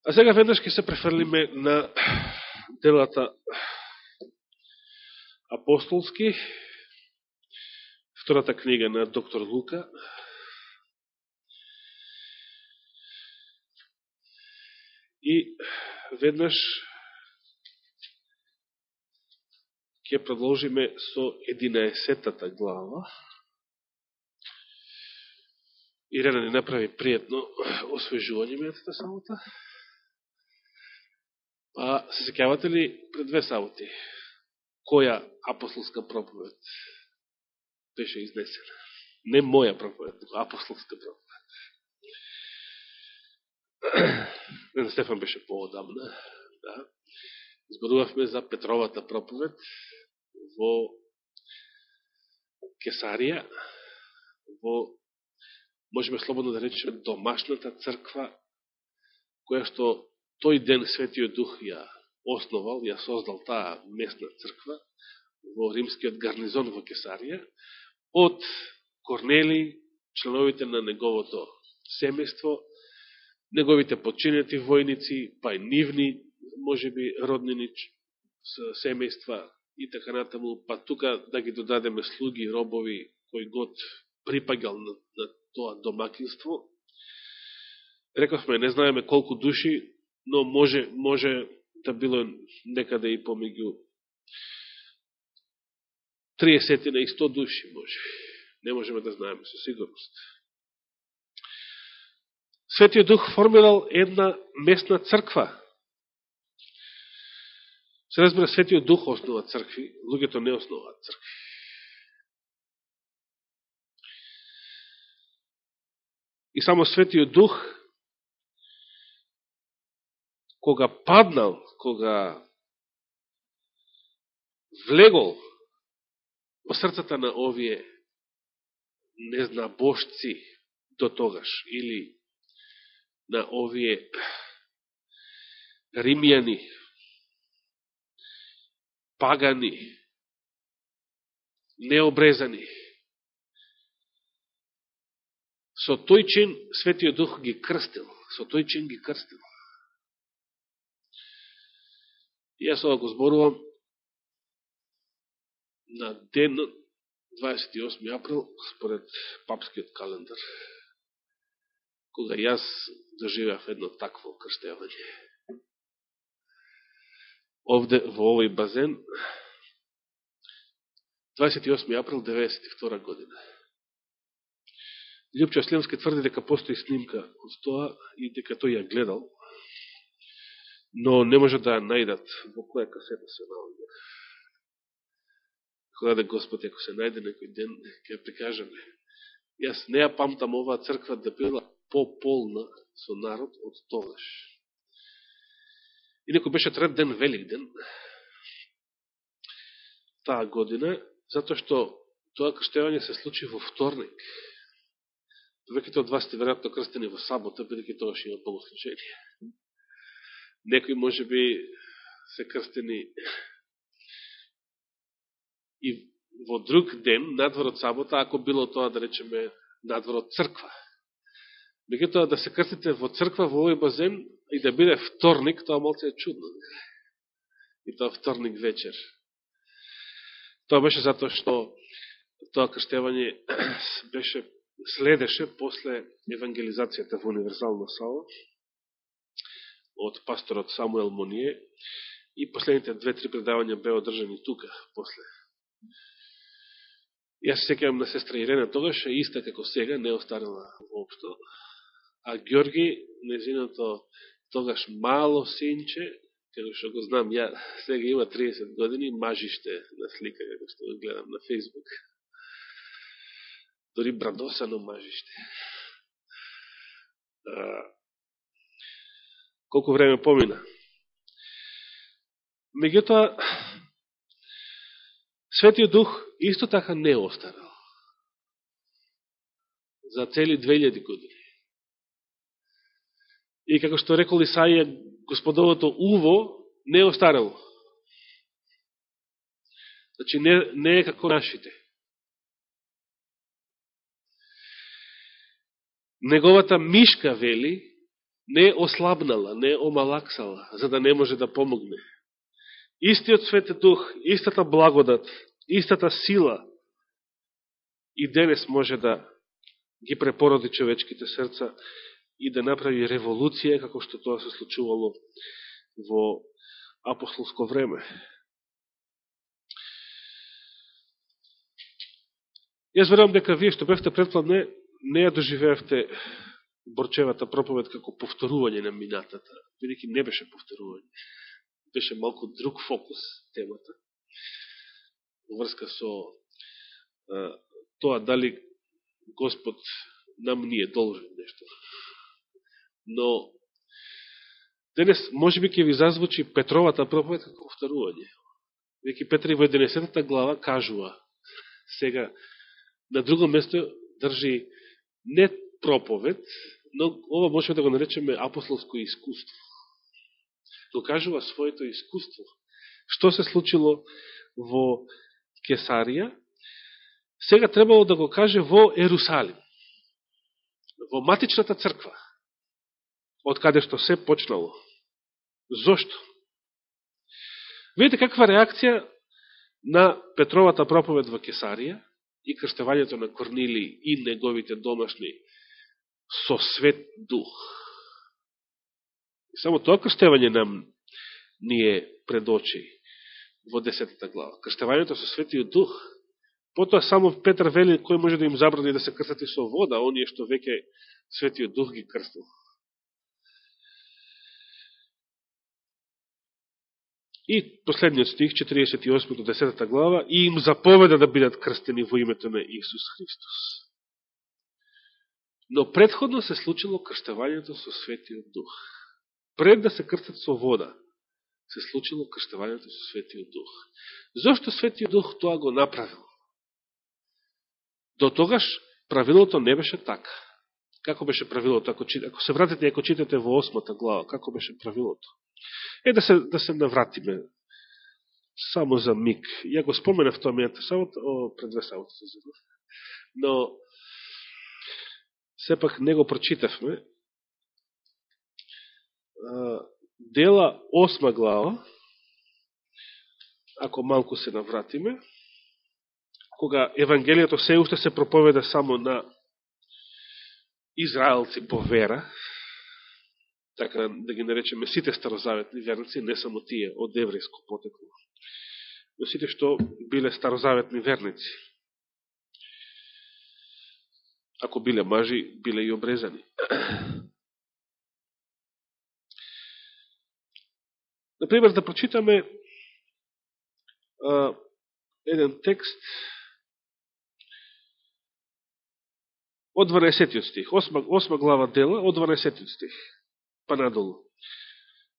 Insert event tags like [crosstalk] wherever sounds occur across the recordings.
А сега веднаш ќе се префрлиме на делата апостолски, втората книга на доктор Лука. И веднаш ќе продолжиме со 11-тата глава. Ирена ни направи пријатно освежување мејатата самота. А се секјавате ли пред две саботи? Која апостолска проповед беше изнесена? Не моја проповед, апостолска проповед. [clears throat] Не, Стефан беше поодамна. Да. Зборувавме за Петровата проповед во Кесарија, во, можеме слободно да речеме, домашната црква, која што тој ден Светиот Дух ја основал, ја создал таа местна црква во римскиот гарнизон во Кесарија, од Корнели, членовите на неговото семејство, неговите подчинети војници, па и нивни, може би, роднини семејства, и така натаму, па тука да ги додадеме слуги, робови, кој год припагал на, на тоа домакинство. Рековме, не знаеме колку души, но може, може да било некаде и помеѓу 30 и 100 души, може. Не можеме да знаеме со сигурност. Светиот Дух формирал една местна црква, Се разбира, Светиот Дух основа цркви, луѓето не основаат цркви. И само Светиот Дух, кога паднал, кога влегол во срцата на овие незнабошци до тогаш, или на овие римјани, пагани, необрезани. Со тој чин Светиот Дух ги крстил, со тој чин ги крстил. И јас ова го зборувам на ден 28 април, според папскиот календар, кога јас доживеав едно такво крштевање овде во овој базен 28. април 92 година. Лјупчо Слемски тврди дека постои снимка од тоа и дека тој ја гледал, но не може да ја најдат во која касета се наоѓа. Кога да Господ, ако се најде некој ден, ќе прикажеме. Јас не ја памтам оваа црква да била пополна со народ од тогаш. Инако беше трет ден Велик ден, таа година, затоа што тоа крштевање се случи во вторник. Повеќето од вас сте веројатно крстени во сабота, бидејќи тоа што има богослужение. Некои може би се крстени и во друг ден, надвор од сабота, ако било тоа, да речеме, надвор од црква. Меѓутоа да се крстите во црква во овој базен и да биде вторник, тоа малце е чудно. И тоа вторник вечер. Тоа беше затоа што тоа крштевање [clears throat] беше следеше после евангелизацијата во универзална сала од пасторот Самуел Моние и последните две-три предавања беа одржани тука после. Јас секам на сестра Ирена тогаш е иста како сега, не остарила воопшто а Георги, незиното тогаш мало синче, како што го знам ја, сега има 30 години, мажиште на слика, како што го гледам на Фейсбук. Дори брадосано мажиште. Колку време помина. Меѓутоа, Светиот Дух исто така не остарал. За цели 2000 години. И како што рекол Исаија, господовото уво не останало. Значи, не, не е како нашите. Неговата мишка, вели, не ослабнала, не омалаксала, за да не може да помогне. Истиот свете Дух, истата благодат, истата сила и денес може да ги препороди човечките срца и да направи револуција, како што тоа се случувало во апостолско време. Јас верувам дека вие што бевте предплат не, не ја доживеавте Борчевата проповед како повторување на минатата, бидеќи не беше повторување. Беше малку друг фокус темата. Врска со а, тоа дали Господ нам ни е должен нешто. Но денес може би ќе ви зазвучи Петровата проповед како повторување. Веќе Петри во 11 глава кажува сега на друго место држи не проповед, но ова можеме да го наречеме апостолско искуство. Докажува своето искуство. Што се случило во Кесарија, сега требало да го каже во Ерусалим, во матичната црква, од каде што се почнало. Зошто? Видите каква реакција на Петровата проповед во Кесарија и крштевањето на Корнили и неговите домашни со свет дух. И само тоа крштевање нам ни е пред очи во 10 глава. Крштевањето со светиот дух. Потоа само Петр вели кој може да им забрани да се крстати со вода, оние што веќе светиот дух ги крстил. И последниот стих, 48 до 10 глава, и им заповеда да бидат крстени во името на Исус Христос. Но предходно се случило крштевањето со Светиот Дух. Пред да се крстат со вода, се случило крштевањето со Светиот Дух. Зошто Светиот Дух тоа го направил? До тогаш правилото не беше така. Како беше правилото? Ако, ако се вратите ако читате во осмата глава, како беше правилото? Е да се, да се навратиме само за миг. Ја го споменав тоа мејата сабота, о, пред две сабота. Но сепак не го прочитавме. Дела 8 глава, ако малку се навратиме, кога Евангелието се уште се проповеда само на израелци по вера, така да ги наречеме сите старозаветни верници, не само тие од еврејско потекло, но сите што биле старозаветни верници ако биле мажи, биле и обрезани. [clears throat] Например, да прочитаме а, еден текст од 12 стих, 8, 8 глава дела, од 12 стих, па надолу.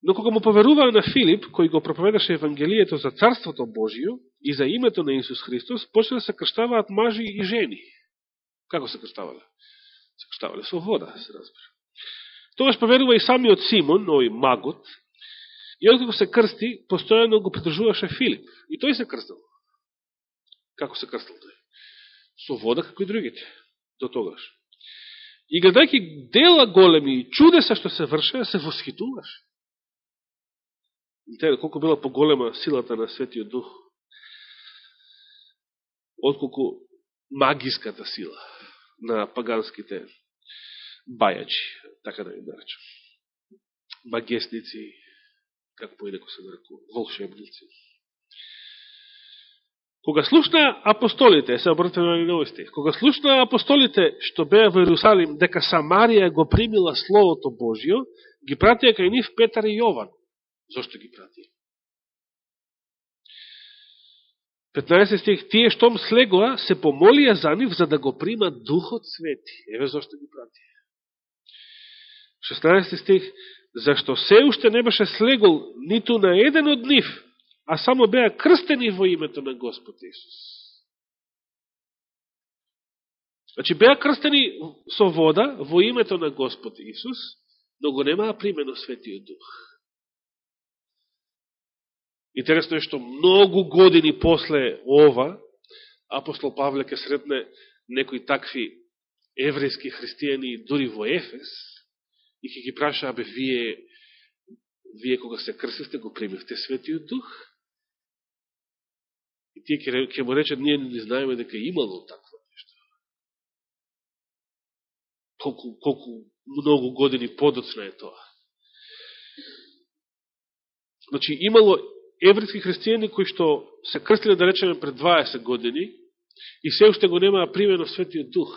Но кога му поверуваа на Филип, кој го проповедаше Евангелието за Царството Божио и за името на Исус Христос, почне да се крштаваат мажи и жени. Како се крштавале? Се крштавале со вода, да се разбира. Тогаш поверува и самиот Симон, овој магот, и откако се крсти, постојано го придржуваше Филип. И тој се крстил. Како се крстил тој? Со вода, како и другите, до тогаш. И гледајќи дела големи и чудеса што се вршеа, се восхитуваш. Интересно, колко била поголема силата на Светиот Дух, отколку магиската сила на паганските бајачи, така да ја наречам. Магесници, како поинако се нарекува, волшебници. Кога слушна апостолите, се обратено на новости, кога слушна апостолите што беа во Иерусалим, дека Самарија го примила Словото Божио, ги пратија кај нив Петар и Јован. Зошто ги пратија? 15 стих, тие штом слегоа, се помолија за нив за да го примат Духот Свети. Еве зашто ги прати. 16 стих, зашто се уште не беше слегол ниту на еден од нив, а само беа крстени во името на Господ Исус. Значи, беа крстени со вода во името на Господ Исус, но го немаа примено Светиот Дух. Интересно е што многу години после ова, апостол Павле ке сретне некои такви еврејски христијани дури во Ефес, и ќе ги праша, абе, вие, вие кога се крсисте, го примивте Светиот Дух? И тие ќе, ќе му речат, ние не знаеме дека имало такво нешто. Колку, колку многу години подоцна е тоа. Значи, имало еврейски христијани кои што се крстиле, да речеме, пред 20 години и се уште го немаа примено Светиот Дух.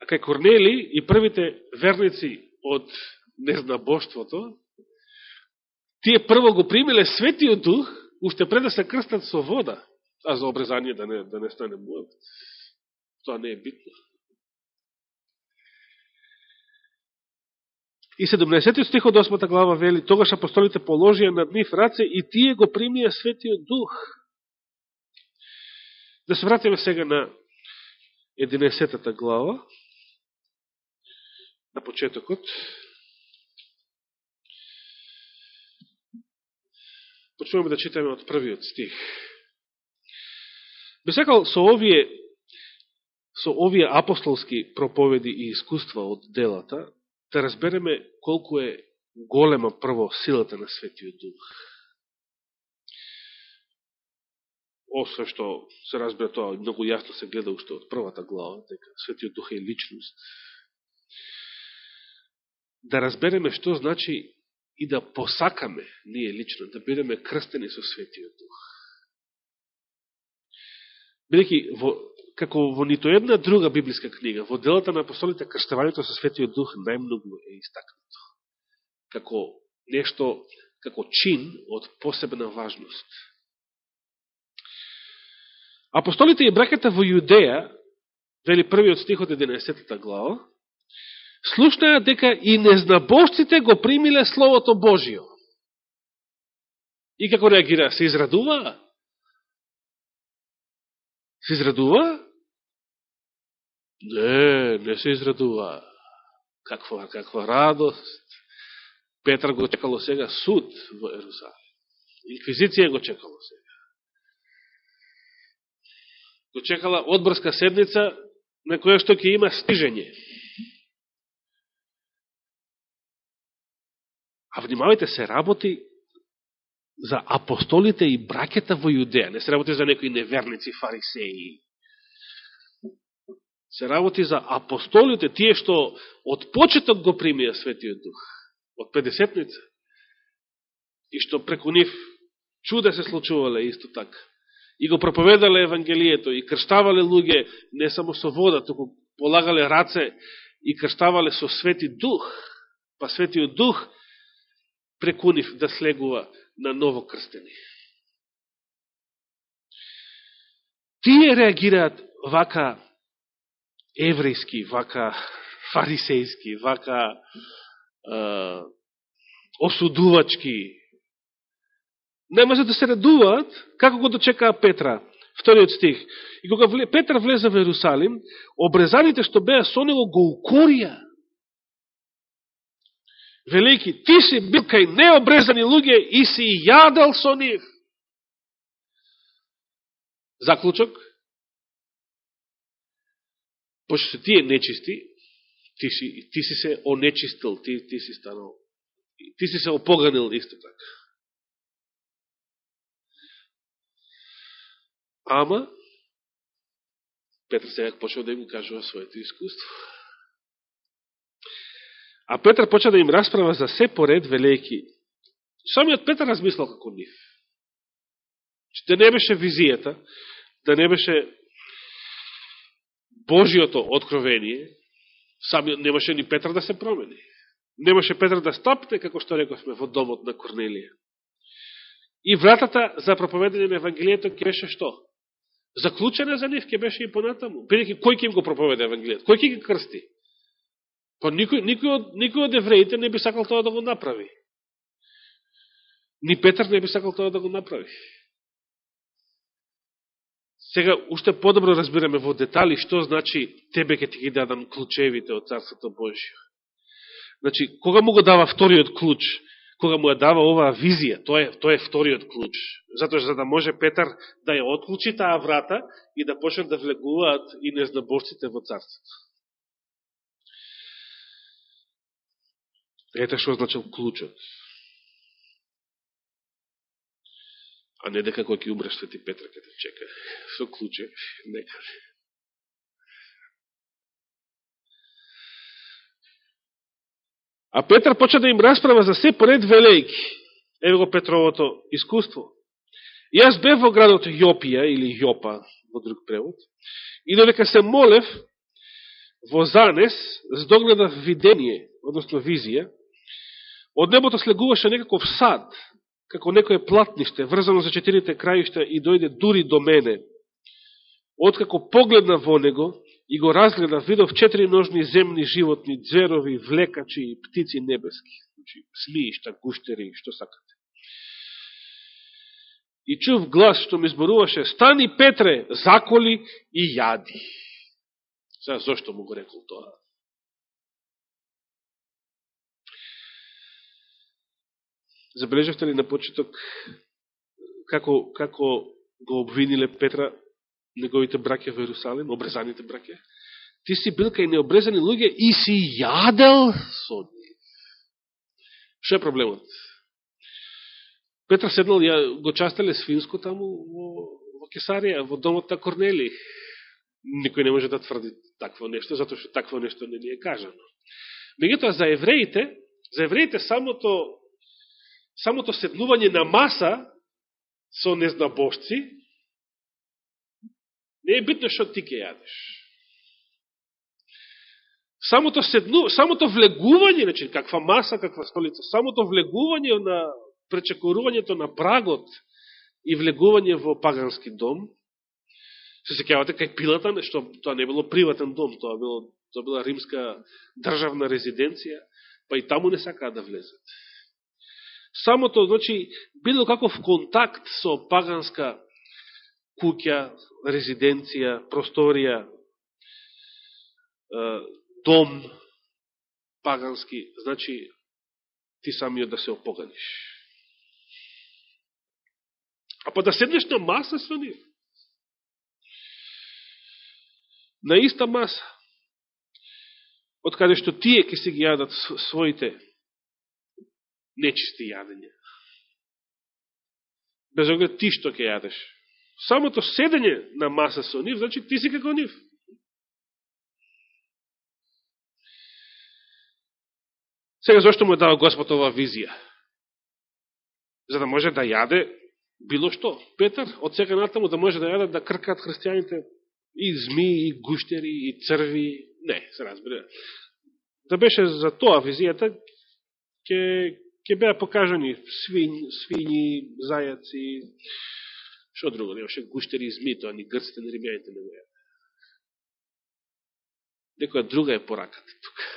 А кај Корнели и првите верници од незнабоштвото, тие прво го примиле Светиот Дух, уште пред да се крстат со вода, а за обрезање да не, да не стане муавет. Тоа не е битно. И 17 стих од 8 глава вели, тогаш апостолите положија над нив раце и тие го примија Светиот Дух. Да се вратиме сега на 11 глава на почетокот. Почнуваме да читаме од првиот стих. Бесекал со овие со овие апостолски проповеди и искуства од делата, да разбереме колку е голема прво силата на Светиот Дух. освен што се разбира тоа, многу јасно се гледа уште од првата глава, дека Светиот Дух е личност, да разбереме што значи и да посакаме ние лично, да бидеме крстени со Светиот Дух. Бидеќи, во, како во нито една друга библиска книга, во делата на апостолите, крштевањето со Светиот Дух најмногу е истакнато. Како нешто, како чин од посебна важност. Апостолите и браката во Јудеја, вели првиот стих од 11 глава, слушнаа дека и незнабожците го примиле Словото Божио. И како реагира? Се израдува? Се израдува? Не, не се израдува. Каква, каква радост. Петар го чекало сега суд во Ерусалим. Инквизиција го чекало сега. Го чекала одбрска седница на која што ќе има стижење. А внимавајте, се работи за апостолите и бракета во Јудеја. Не се работи за некои неверници, фарисеи. Се работи за апостолите, тие што од почеток го примија Светиот Дух, од Педесетница, и што преку нив чуда се случувале исто така. И го проповедале Евангелието, и крштавале луѓе не само со вода, туку полагале раце и крштавале со Свети Дух. Па Светиот Дух преку нив да слегува на ново крстени. Тие реагираат вака еврејски, вака фарисејски, вака е, осудувачки. Не може да се радуваат како го дочекаа Петра. Вториот стих. И кога Петра влезе во Ерусалим, обрезаните што беа со него го укорија велики, ти си бил кај необрезани луѓе и си јадел со нив. Заклучок, пошто се тие нечисти, ти си, ти си се онечистил, ти, ти си станал, ти си се опоганил исто така. Ама, Петр сега почел да им кажува своето искуство. А Петар почна да им расправа за се поред, велејки. Самиот Петар размислал како нив. Да не беше визијата, да не беше Божиото откровение, сами немаше ни Петар да се промени. Немаше Петар да стапне, како што рековме, во домот на Корнелија. И вратата за проповедање на Евангелието ќе беше што? Заклучена за нив ќе беше и понатаму. Бидеќи кој ќе им го проповеда Евангелието? Кој ќе ги крсти? Па никој, никој, од, никој од евреите не би сакал тоа да го направи. Ни Петар не би сакал тоа да го направи. Сега, уште подобро разбираме во детали што значи тебе ке ти ги дадам клучевите од Царството Божие. Значи, кога му го дава вториот клуч, кога му ја дава оваа визија, тоа е, тоа е вториот клуч. Затоа што за да може Петар да ја отклучи таа врата и да почнат да влегуваат и незнаборците во Царството. Ете што значил клучот. А не дека кој ќе умре Свети Петра ке те чека. [laughs] Со клуче, некаде. А Петар почна да им расправа за се поред велејки. Еве го Петровото искуство. Јас бев во градот Јопија или Јопа во друг превод и додека се молев во Занес, здогледав видение, односно визија, од небото слегуваше некаков сад, како некое платниште, врзано за четирите краишта и дојде дури до мене. Откако погледна во него, и го разгледа, видов четири ножни земни животни, дзверови, влекачи и птици небески. Значи, смиишта, гуштери, што сакате. И чув глас што ми зборуваше, стани Петре, заколи и јади. Сега, зашто му го рекол тоа? Забележавте ли на почеток како, како го обвиниле Петра неговите браке во Иерусалим, обрезаните браке, ти си бил кај необрезани луѓе и си јадел со нив. Што е проблемот? Петра седнал, ја го частеле свинско таму во, во Кесарија, во домот на Корнели. Никој не може да тврди такво нешто, затоа што такво нешто не ни е кажано. Меѓутоа, за евреите, за евреите самото, самото седнување на маса со незнабожци Не е битно што ти ке јадеш. Самото, седну, самото влегување, значи, каква маса, каква столица, самото влегување на пречекорувањето на прагот и влегување во пагански дом, се секјавате кај пилата, што тоа не било приватен дом, тоа било тоа била римска државна резиденција, па и таму не сакаа да влезат. Самото, значи, било каков контакт со паганска куќа, резиденција, просторија, дом пагански, значи ти самиот да се опоганиш. А па да седнеш на маса со нив. На иста маса. Од каде што тие ке си ги јадат своите нечисти јадења. Без оглед ти што ке јадеш самото седење на маса со нив, значи ти си како нив. Сега зашто му е дал Господ ова визија? За да може да јаде било што. Петар, од сега натаму да може да јаде да кркаат христијаните и зми, и гуштери, и црви. Не, се разбира. Да беше за тоа визијата, ќе ќе беа покажани свињи, свињи, зајаци, Што друго? Немаше гуштери и зми, тоа ни грците, ни римјаните не беа. Некоја друга е пораката тука.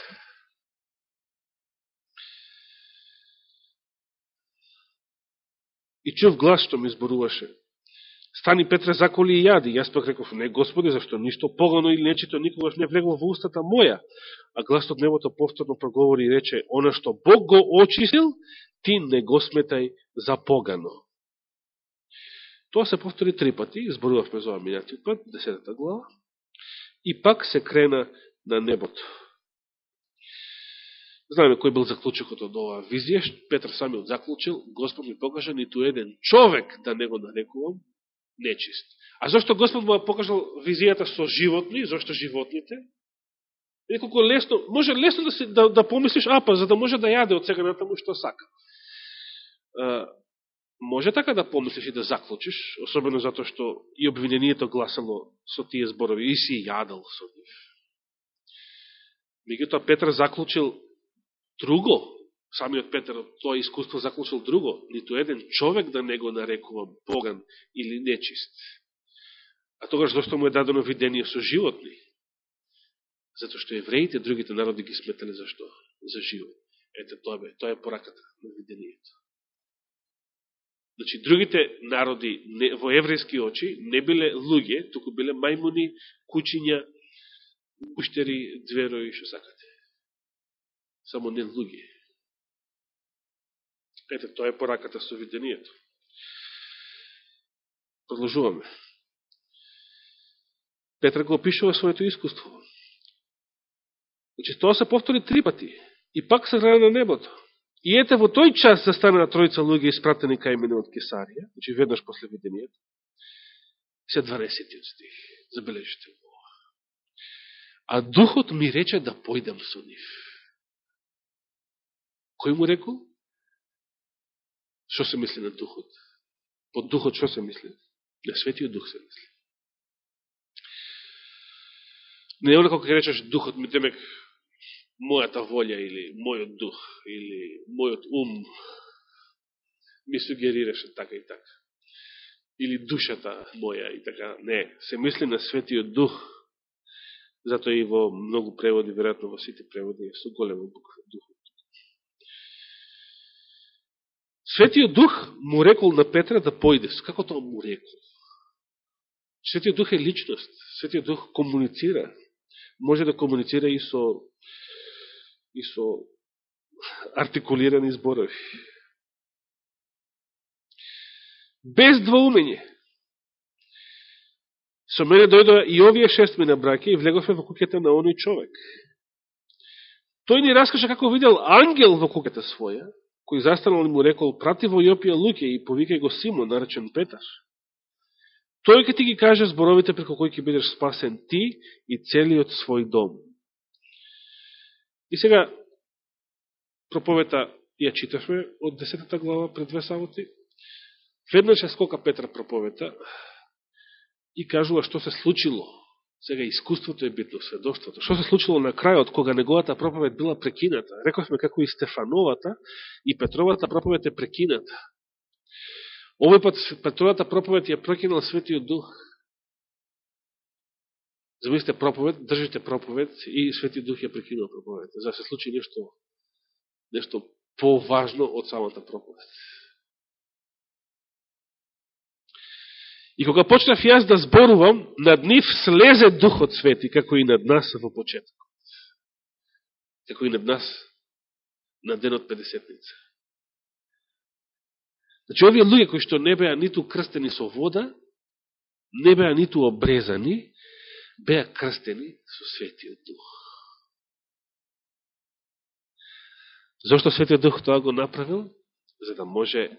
И чув глас што ми зборуваше. Стани Петре заколи и јади. Јас пак реков, не Господи, зашто ништо погано или нечито никогаш не влегло во устата моја. А глас од небото повторно проговори и рече, она што Бог го очистил, ти не го сметај за погано. Тоа се повтори три пати, изборувавме за минати пат, десетата глава, и пак се крена на небото. Знаеме кој бил заклучокот од оваа визија, Петр самиот заклучил, Господ ми покажа ниту еден човек да не го нарекувам нечист. А зашто Господ му покажал визијата со животни, зашто животните? Неколко лесно, може лесно да, си да, да помислиш, а па, за да може да јаде од сега натаму што сака може така да помислиш и да заклучиш, особено затоа што и обвинението гласало со тие зборови, и си јадал со нив. Меѓутоа Петр заклучил друго, самиот Петер тоа искуство заклучил друго, ниту еден човек да не го нарекува боган или нечист. А тогаш зашто му е дадено видение со животни? Затоа што евреите, другите народи ги сметале зашто? За живот. Ете, тоа, бе, тоа е пораката на видението. Значи, другите народи не, во еврејски очи не биле луѓе, туку биле мајмуни, кучиња, уштери, и што сакате. Само не луѓе. Ете, тоа е пораката со видението. Продолжуваме. Петра го опишува своето искуство. Значи, тоа се повтори три пати. и пак се гледа на небото. И ете во тој час застана на тројца луѓе испратени кај мене од Кесарија, значи веднаш после видението, се 12 стих. Забележите го. А духот ми рече да појдам со нив. Кој му рекол? Што се мисли на духот? Под духот што се мисли? На светиот дух се мисли. Не е како ќе речеш духот ми демек мојата волја или мојот дух или мојот ум ми сугерираше така и така. Или душата моја и така. Не, се мисли на светиот дух. Затоа и во многу преводи, веројатно во сите преводи, со голема буква духот. Светиот Дух му рекол на Петра да појде. Како тоа му рекол? Светиот Дух е личност. Светиот Дух комуницира. Може да комуницира и со и со артикулирани зборови. Без двоумење. Со мене дојдоа и овие шест на браке и влегове во куќата на оној човек. Тој ни раскаже како видел ангел во куќата своја, кој застанал и му рекол, прати во Јопија луќе и повикај го Симон, наречен Петар. Тој ќе ти ги каже зборовите преко кои ќе бидеш спасен ти и целиот свој дом. И сега, проповета ја читавме од 10 глава пред две саботи. Веднаш ја скока Петра проповета и кажува што се случило Сега искуството е битно, сведоштвото. Што се случило на крајот, кога неговата проповед била прекината? Рековме како и Стефановата и Петровата проповед е прекината. Овој пат Петровата проповед ја прекинал Светиот Дух. Замислите проповед, држите проповед и Светиот Дух ја прекинал проповед. За да се случи нешто, нешто поважно од самата проповед. И кога почнав јас да зборувам, над нив слезе Духот Свети, како и над нас во почеток. Како и над нас на денот Педесетница. Значи, овие луѓе кои што не беа ниту крстени со вода, не беа ниту обрезани, беа крстени со Светиот Дух. Зошто Светиот Дух тоа го направил? За да може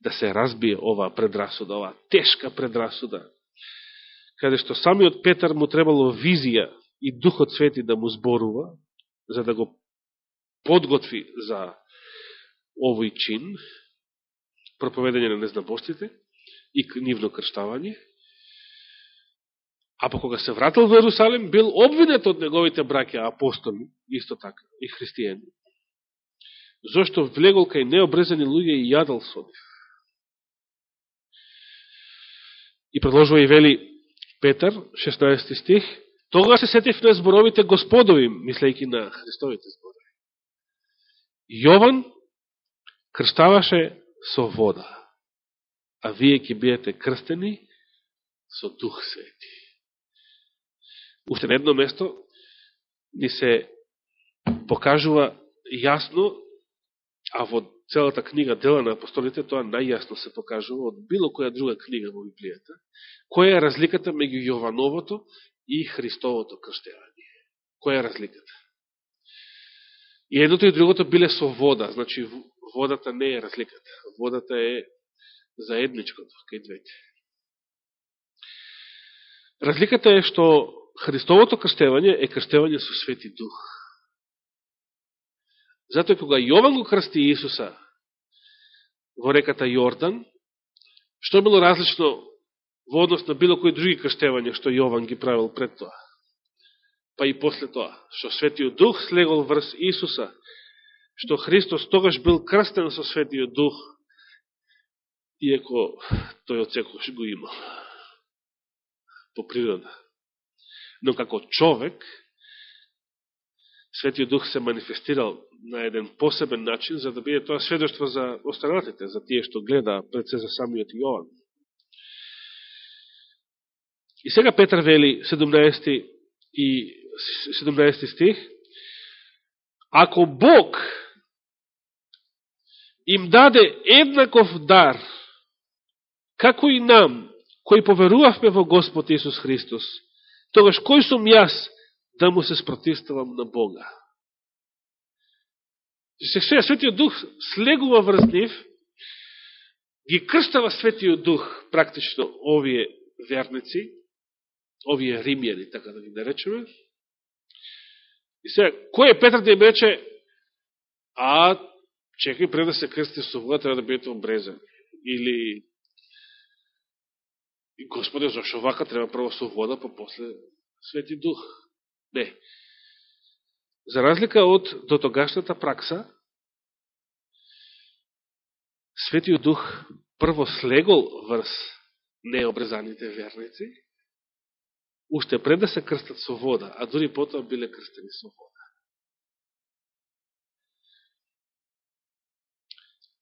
да се разбие оваа предрасуда, оваа тешка предрасуда, каде што самиот Петар му требало визија и Духот Свети да му зборува, за да го подготви за овој чин, проповедање на незнабостите и нивно крштавање, а по кога се вратил во Ерусалим, бил обвинет од неговите браќа апостоли, исто така, и христијани. Зошто влегол кај необрезани луѓе и јадал со нив. И продолжува и вели Петар, 16 стих, тога се сетив на зборовите господови, мислејки на Христовите зборови. Јован крштаваше со вода, а вие ќе биете крстени со Дух Свети. Уште на едно место ни се покажува јасно, а во целата книга Дела на апостолите, тоа најјасно се покажува од било која друга книга во Библијата, која е разликата меѓу Јовановото и Христовото крштевање. Која е разликата? И едното и другото биле со вода, значи водата не е разликата. Водата е заедничкото кај двете. Разликата е што Христовото крштевање е крштевање со Свети Дух. Затоа кога Јован го крсти Исуса во реката Јордан, што било различно во однос на било кои други крштевања што Јован ги правил пред тоа. Па и после тоа, што Светиот Дух слегол врз Исуса, што Христос тогаш бил крстен со Светиот Дух, иеко тој од секојаш го имал по природа. Но како човек, Светиот Дух се манифестирал на еден посебен начин, за да биде тоа сведоштво за останатите, за тие што гледа пред се за самиот Јован. И сега Петар вели 17 и 17 стих, ако Бог им даде еднаков дар, како и нам, кои поверувавме во Господ Исус Христос, тогаш кој сум јас таму се спротивставам на Бога. Се сега Светиот Дух слегува врз нив, ги крстава Светиот Дух практично овие верници, овие римјани, така да ги наречеме. И сега, кој е Петар да им рече, а, чекај, пред да се крсти со вода, треба да бидете обрезани. Или, Господе, зашо вака треба прво со вода, па после Свети Дух. Не. За разлика од дотогашната пракса, Светиот Дух прво слегол врз необрезаните верници, уште пред да се крстат со вода, а дури потоа биле крстени со вода.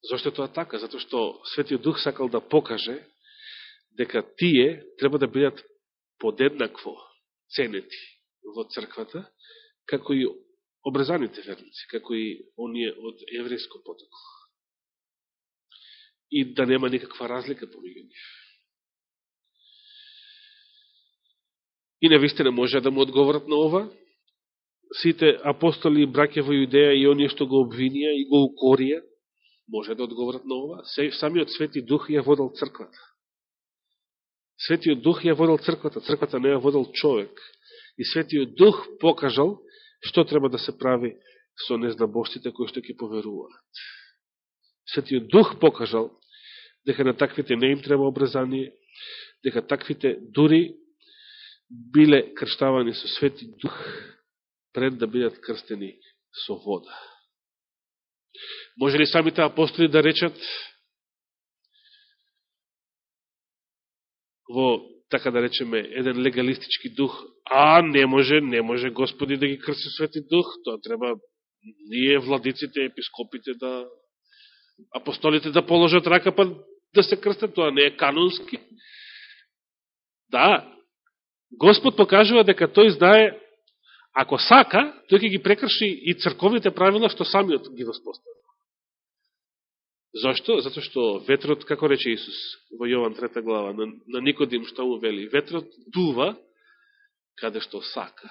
Зошто тоа така? Зато што Светиот Дух сакал да покаже дека тие треба да бидат подеднакво ценети во црквата, како и обрезаните верници, како и оние од еврејско потокло. И да нема никаква разлика помеѓу нив. И навистина може да му одговорат на ова. Сите апостоли и браке во Јудеја и оние што го обвинија и го укорија, може да одговорат на ова. Самиот Свети Дух ја водал црквата. Светиот Дух ја водал црквата, црквата не ја водал човек. И Светиот Дух покажал што треба да се прави со незнабостите кои што ќе поверуваат. Светиот Дух покажал дека на таквите не им треба обрезание, дека таквите дури биле крштавани со Свети Дух пред да бидат крстени со вода. Може ли самите апостоли да речат во така да речеме, еден легалистички дух, а не може, не може Господи да ги крси Свети Дух, тоа треба ние, владиците, епископите да апостолите да положат рака па да се крстат, тоа не е канонски. Да, Господ покажува дека тој знае, ако сака, тој ќе ги прекрши и црковните правила што самиот ги воспостави. Зошто? Зато што ветрот, како рече Исус во Јован 3 глава, на, на Никодим што му вели, ветрот дува каде што сака.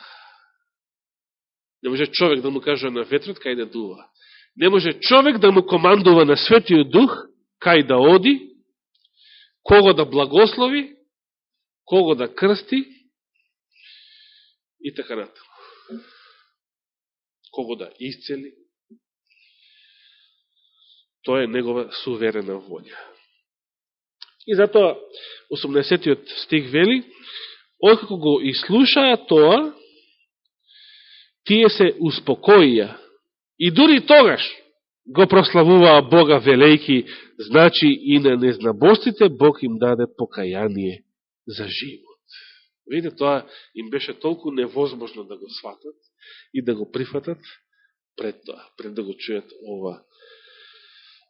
Не може човек да му каже на ветрот кај да дува. Не може човек да му командува на Светиот Дух кај да оди, кого да благослови, кого да крсти и така натаму. Кого да исцели. Тоа е негова суверена волја. И затоа 80 стих вели, откако го изслушаа тоа, тие се успокоија. И дури тогаш го прославуваа Бога велејки, значи и на незнабостите Бог им даде покаяние за живот. Видите, тоа им беше толку невозможно да го сватат и да го прифатат пред тоа, пред да го чујат ова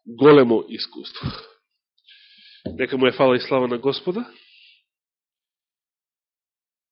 големо искуство. Нека му е фала и слава на Господа.